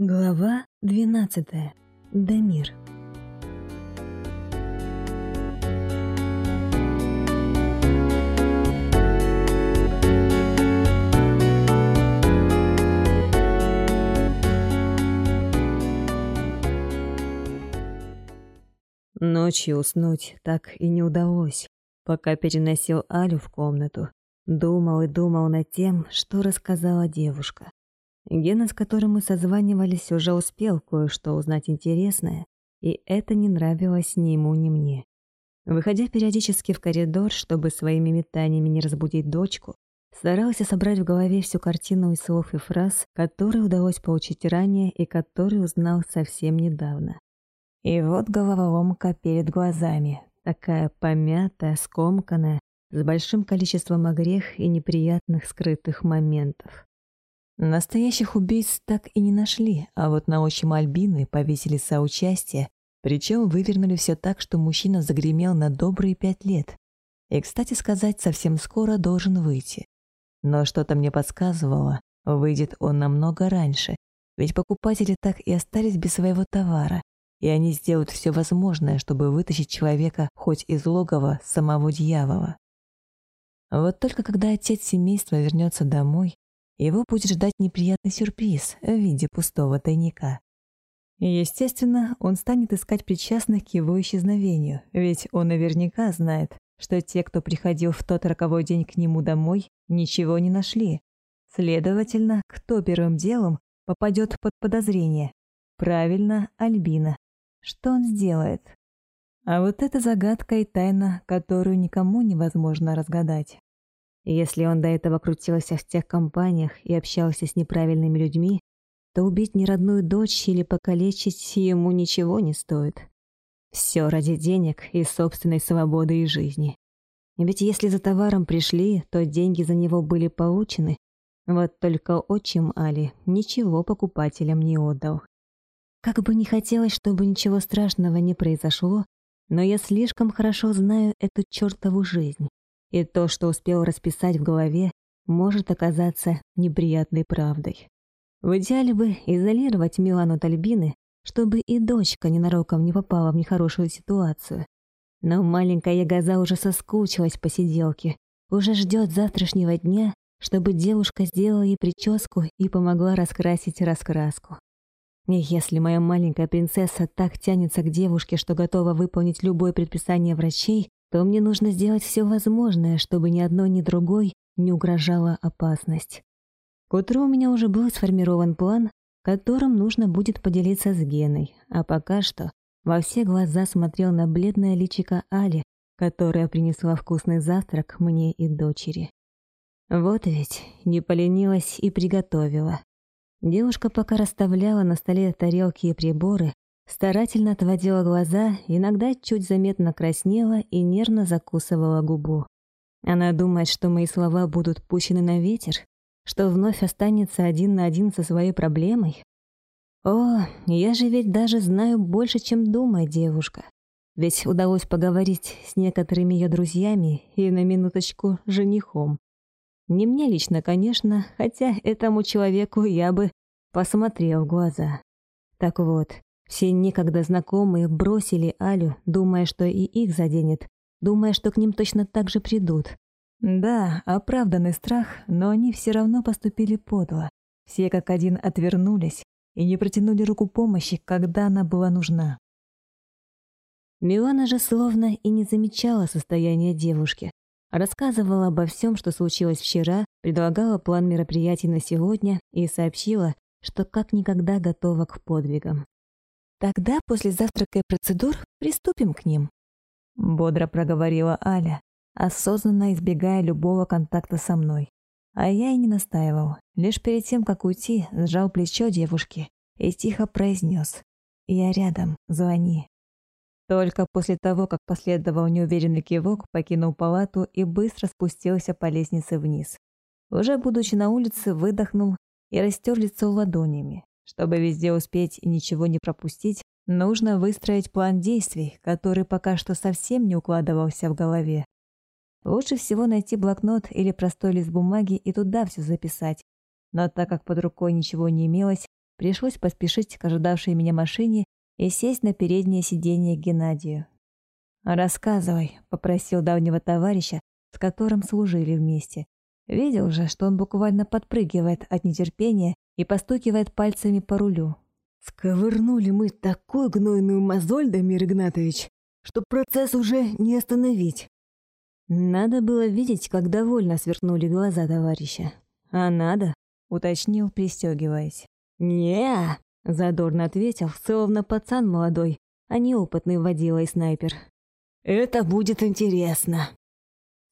Глава 12. Дамир. Ночью уснуть так и не удалось, пока переносил Алю в комнату. Думал и думал над тем, что рассказала девушка. Гена, с которым мы созванивались, уже успел кое-что узнать интересное, и это не нравилось ни ему, ни мне. Выходя периодически в коридор, чтобы своими метаниями не разбудить дочку, старался собрать в голове всю картину из слов и фраз, которые удалось получить ранее и которые узнал совсем недавно. И вот головоломка перед глазами, такая помятая, скомканная, с большим количеством огрех и неприятных скрытых моментов. Настоящих убийц так и не нашли, а вот на отчим Альбины повесили соучастие, причем вывернули все так, что мужчина загремел на добрые пять лет. И, кстати сказать, совсем скоро должен выйти. Но что-то мне подсказывало, выйдет он намного раньше, ведь покупатели так и остались без своего товара, и они сделают все возможное, чтобы вытащить человека хоть из логова самого дьявола. Вот только когда отец семейства вернется домой, его будет ждать неприятный сюрприз в виде пустого тайника. Естественно, он станет искать причастных к его исчезновению, ведь он наверняка знает, что те, кто приходил в тот роковой день к нему домой, ничего не нашли. Следовательно, кто первым делом попадет под подозрение? Правильно, Альбина. Что он сделает? А вот это загадка и тайна, которую никому невозможно разгадать. Если он до этого крутился в тех компаниях и общался с неправильными людьми, то убить неродную дочь или покалечить ему ничего не стоит. Все ради денег и собственной свободы и жизни. Ведь если за товаром пришли, то деньги за него были получены. Вот только отчим Али ничего покупателям не отдал. Как бы не хотелось, чтобы ничего страшного не произошло, но я слишком хорошо знаю эту чертову жизнь. И то, что успел расписать в голове, может оказаться неприятной правдой. В идеале бы изолировать Милану от Альбины, чтобы и дочка ненароком не попала в нехорошую ситуацию. Но маленькая Ягоза уже соскучилась по сиделке, уже ждет завтрашнего дня, чтобы девушка сделала ей прическу и помогла раскрасить раскраску. И если моя маленькая принцесса так тянется к девушке, что готова выполнить любое предписание врачей, то мне нужно сделать все возможное, чтобы ни одно ни другой не угрожала опасность. К утру у меня уже был сформирован план, которым нужно будет поделиться с Геной, а пока что во все глаза смотрел на бледное личико Али, которая принесла вкусный завтрак мне и дочери. Вот ведь не поленилась и приготовила. Девушка пока расставляла на столе тарелки и приборы, Старательно отводила глаза, иногда чуть заметно краснела и нервно закусывала губу. Она думает, что мои слова будут пущены на ветер, что вновь останется один на один со своей проблемой. О, я же ведь даже знаю больше, чем думает девушка. Ведь удалось поговорить с некоторыми ее друзьями и, на минуточку, женихом. Не мне лично, конечно, хотя этому человеку я бы посмотрел в глаза. Так вот, все некогда знакомые бросили Алю, думая, что и их заденет, думая, что к ним точно так же придут. Да, оправданный страх, но они все равно поступили подло. Все как один отвернулись и не протянули руку помощи, когда она была нужна. Милана же словно и не замечала состояние девушки. Рассказывала обо всем, что случилось вчера, предлагала план мероприятий на сегодня и сообщила, что как никогда готова к подвигам. Тогда после завтрака и процедур приступим к ним», — бодро проговорила Аля, осознанно избегая любого контакта со мной. А я и не настаивал. Лишь перед тем, как уйти, сжал плечо девушки и тихо произнес. «Я рядом, звони». Только после того, как последовал неуверенный кивок, покинул палату и быстро спустился по лестнице вниз. Уже будучи на улице, выдохнул и растер лицо ладонями. Чтобы везде успеть и ничего не пропустить, нужно выстроить план действий, который пока что совсем не укладывался в голове. Лучше всего найти блокнот или простой лист бумаги и туда все записать. Но так как под рукой ничего не имелось, пришлось поспешить к ожидавшей меня машине и сесть на переднее сиденье Геннадию. «Рассказывай», — попросил давнего товарища, с которым служили вместе, Видел же, что он буквально подпрыгивает от нетерпения и постукивает пальцами по рулю. «Сковырнули мы такую гнойную мозоль, Дамир Игнатович, что процесс уже не остановить». Надо было видеть, как довольно сверкнули глаза товарища. «А надо?» — уточнил, пристегиваясь. не задорно ответил, словно пацан молодой, а не опытный водила и снайпер. «Это будет интересно!»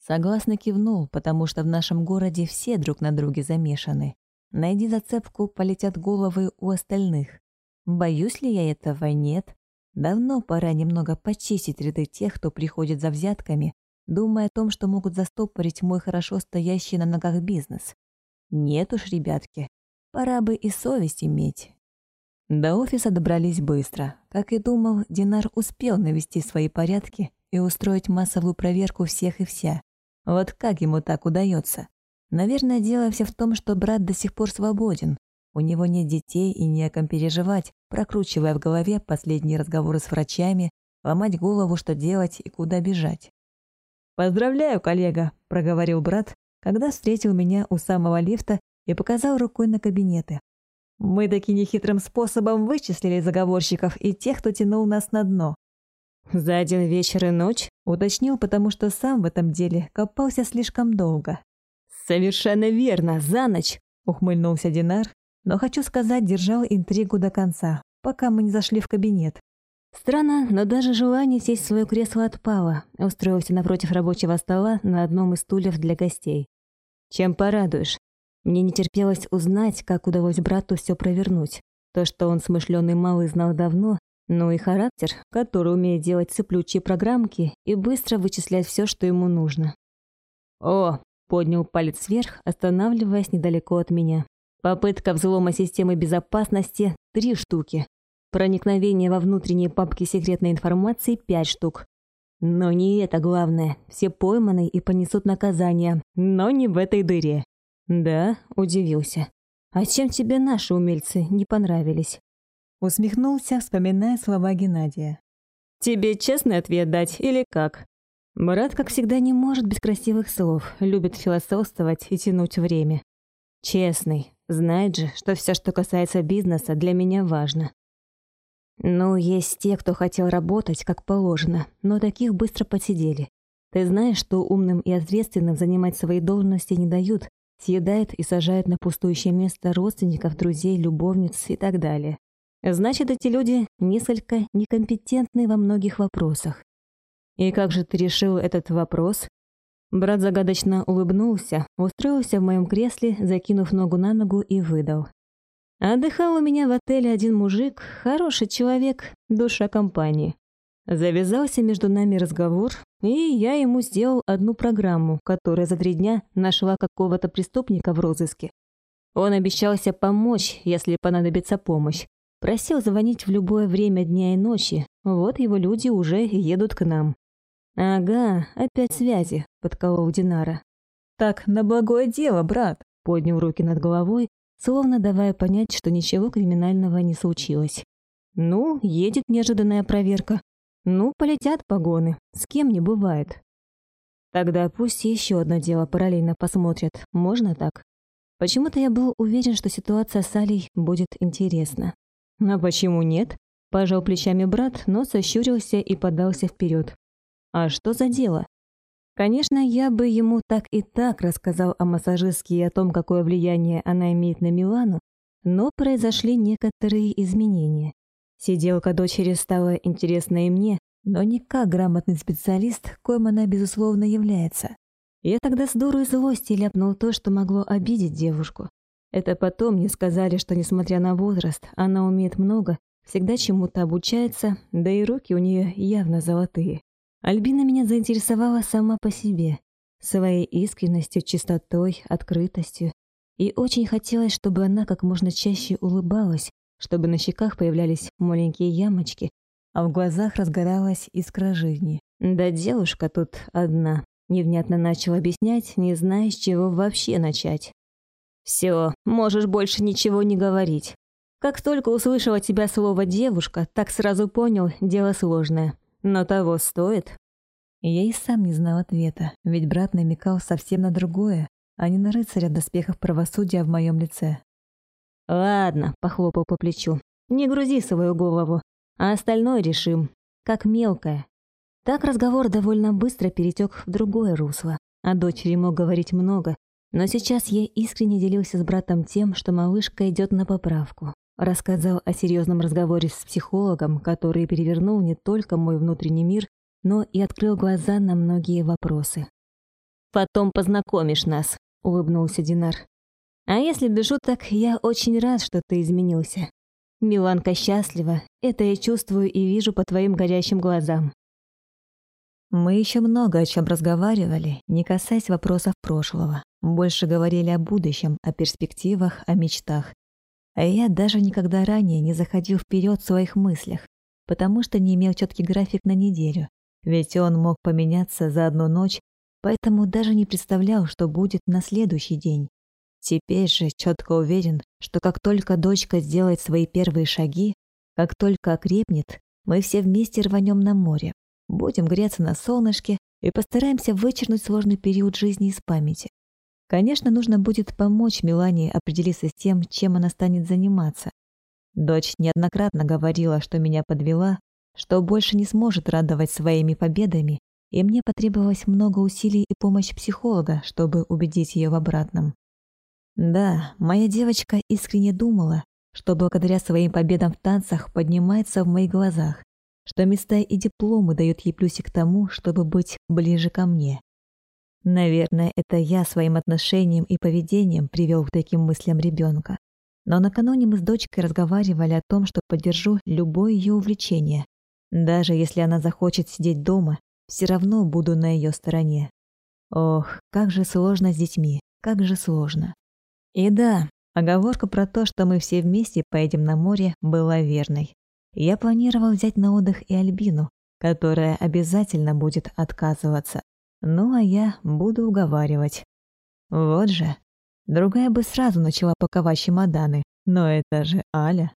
Согласно кивнул, потому что в нашем городе все друг на друге замешаны. Найди зацепку, полетят головы у остальных. Боюсь ли я этого? Нет. Давно пора немного почистить ряды тех, кто приходит за взятками, думая о том, что могут застопорить мой хорошо стоящий на ногах бизнес. Нет уж, ребятки, пора бы и совесть иметь. До офиса добрались быстро. Как и думал, Динар успел навести свои порядки и устроить массовую проверку всех и вся. Вот как ему так удается? Наверное, дело все в том, что брат до сих пор свободен. У него нет детей и не о ком переживать, прокручивая в голове последние разговоры с врачами, ломать голову, что делать и куда бежать. «Поздравляю, коллега», — проговорил брат, когда встретил меня у самого лифта и показал рукой на кабинеты. «Мы таки нехитрым способом вычислили заговорщиков и тех, кто тянул нас на дно. За один вечер и ночь уточнил, потому что сам в этом деле копался слишком долго. «Совершенно верно, за ночь!» — ухмыльнулся Динар, но, хочу сказать, держал интригу до конца, пока мы не зашли в кабинет. Странно, но даже желание сесть в свое кресло отпало, устроился напротив рабочего стола на одном из стульев для гостей. «Чем порадуешь?» Мне не терпелось узнать, как удалось брату все провернуть. То, что он смышленый малый знал давно, ну и характер, который умеет делать цеплючие программки и быстро вычислять все, что ему нужно. «О!» — поднял палец вверх, останавливаясь недалеко от меня. «Попытка взлома системы безопасности — три штуки. Проникновение во внутренние папки секретной информации — пять штук. Но не это главное. Все пойманы и понесут наказание. Но не в этой дыре». «Да?» — удивился. «А чем тебе наши умельцы не понравились?» Усмехнулся, вспоминая слова Геннадия. «Тебе честный ответ дать или как?» Марат, как всегда, не может без красивых слов, любит философствовать и тянуть время. Честный, знает же, что все, что касается бизнеса, для меня важно. Ну, есть те, кто хотел работать, как положено, но таких быстро посидели. Ты знаешь, что умным и ответственным занимать свои должности не дают, съедает и сажает на пустующее место родственников, друзей, любовниц и так далее. Значит, эти люди несколько некомпетентны во многих вопросах. И как же ты решил этот вопрос? Брат загадочно улыбнулся, устроился в моем кресле, закинув ногу на ногу и выдал. Отдыхал у меня в отеле один мужик, хороший человек, душа компании. Завязался между нами разговор, и я ему сделал одну программу, которая за три дня нашла какого-то преступника в розыске. Он обещался помочь, если понадобится помощь. Просил звонить в любое время дня и ночи. Вот его люди уже едут к нам. «Ага, опять связи», — подколол Динара. «Так, на благое дело, брат», — поднял руки над головой, словно давая понять, что ничего криминального не случилось. «Ну, едет неожиданная проверка. Ну, полетят погоны. С кем не бывает». «Тогда пусть еще одно дело параллельно посмотрят. Можно так?» Почему-то я был уверен, что ситуация с Алей будет интересна. «А почему нет?» – пожал плечами брат, но сощурился и подался вперед. «А что за дело?» Конечно, я бы ему так и так рассказал о массажистке и о том, какое влияние она имеет на Милану, но произошли некоторые изменения. Сиделка дочери стала интересна и мне, но не как грамотный специалист, коим она, безусловно, является. Я тогда с дурой злости ляпнул то, что могло обидеть девушку. Это потом мне сказали, что, несмотря на возраст, она умеет много, всегда чему-то обучается, да и руки у нее явно золотые. Альбина меня заинтересовала сама по себе, своей искренностью, чистотой, открытостью. И очень хотелось, чтобы она как можно чаще улыбалась, чтобы на щеках появлялись маленькие ямочки, а в глазах разгоралась искра жизни. Да девушка тут одна. Невнятно начал объяснять, не зная, с чего вообще начать. Все, можешь больше ничего не говорить. Как только услышал от тебя слово «девушка», так сразу понял, дело сложное. Но того стоит. Я и сам не знал ответа, ведь брат намекал совсем на другое, а не на рыцаря доспехов правосудия в моем лице. «Ладно», — похлопал по плечу, — «не грузи свою голову, а остальное решим, как мелкое». Так разговор довольно быстро перетек в другое русло. а дочери мог говорить много, но сейчас я искренне делился с братом тем, что малышка идет на поправку. Рассказал о серьезном разговоре с психологом, который перевернул не только мой внутренний мир, но и открыл глаза на многие вопросы. «Потом познакомишь нас», — улыбнулся Динар. «А если без шуток, я очень рад, что ты изменился. Миланка счастлива, это я чувствую и вижу по твоим горящим глазам. Мы еще много о чем разговаривали, не касаясь вопросов прошлого. Больше говорили о будущем, о перспективах, о мечтах. А я даже никогда ранее не заходил вперед в своих мыслях, потому что не имел четкий график на неделю, ведь он мог поменяться за одну ночь, поэтому даже не представлял, что будет на следующий день. Теперь же четко уверен, что как только дочка сделает свои первые шаги, как только окрепнет, мы все вместе рванем на море, Будем греться на солнышке и постараемся вычеркнуть сложный период жизни из памяти. Конечно, нужно будет помочь Милане определиться с тем, чем она станет заниматься. Дочь неоднократно говорила, что меня подвела, что больше не сможет радовать своими победами, и мне потребовалось много усилий и помощь психолога, чтобы убедить ее в обратном. Да, моя девочка искренне думала, что благодаря своим победам в танцах поднимается в моих глазах, что места и дипломы дают ей плюсик к тому, чтобы быть ближе ко мне. Наверное, это я своим отношением и поведением привел к таким мыслям ребенка. Но накануне мы с дочкой разговаривали о том, что поддержу любое ее увлечение. Даже если она захочет сидеть дома, все равно буду на ее стороне. Ох, как же сложно с детьми, как же сложно. И да, оговорка про то, что мы все вместе поедем на море, была верной я планировал взять на отдых и Альбину, которая обязательно будет отказываться. Ну, а я буду уговаривать. Вот же. Другая бы сразу начала паковать чемоданы, но это же Аля.